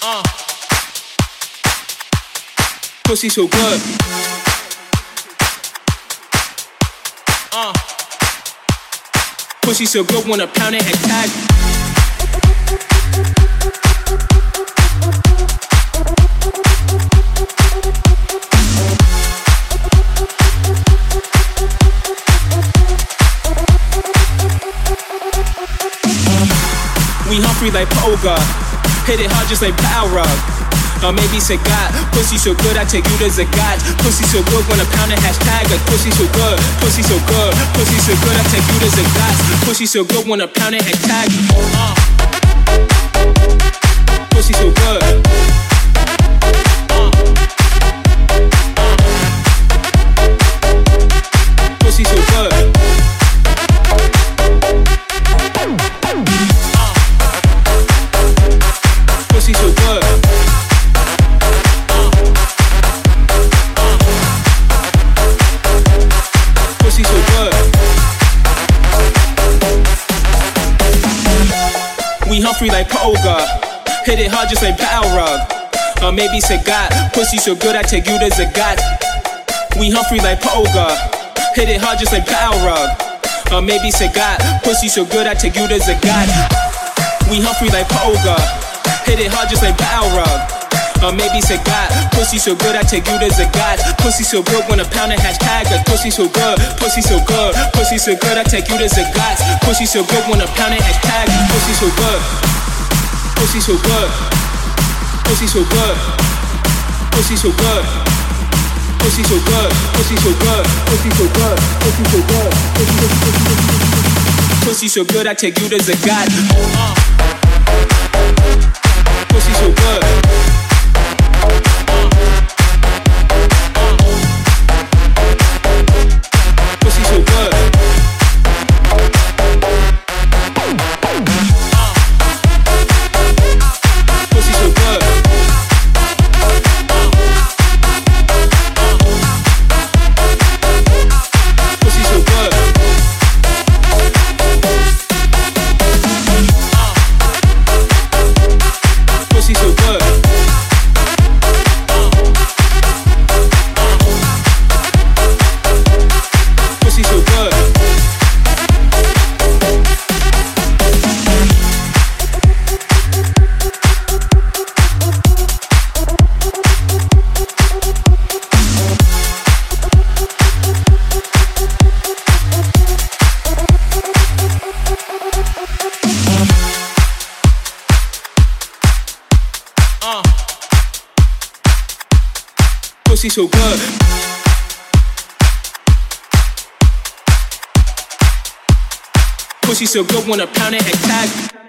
Uh. Pussy so good. Uh. Pussy so good when a pound it and tag. We Humphrey like Poga. Hit it hard just like Power Rug. Or maybe say God, pussy so good, I take you to the gods. Pussy so good when a pound a hashtag like pussy so good, pussy so good, pussy so good, I take you to the gods. Pussy so good when a pound a hashtag. Uh. Pussy so good. We Humphrey like Poga. Hit it hard just like Power Rug. Or maybe say God, pussy so good I take you to God. We Humphrey like Poga. Hit it hard just like Power Rug. Or maybe say God, pussy so good I take you to God. We Humphrey like Poga. Hit it hard just like Power Rug. Or maybe say God, pussy so good I take you to the God. Pussy so good when a pound of hashtag like pussy so good, pussy so good, pussy so good I take you to the gods. Pussy so good when a pound of hashtag pussy so good, pussy so good, pussy so good, pussy so good. Pussy so good, pussy so good, pussy so good, pussy so good, pussy so good, pussy so good, I take you to the God. Uh. Pussy so good. Pussy so good. Pussy so good when a pound it and tag.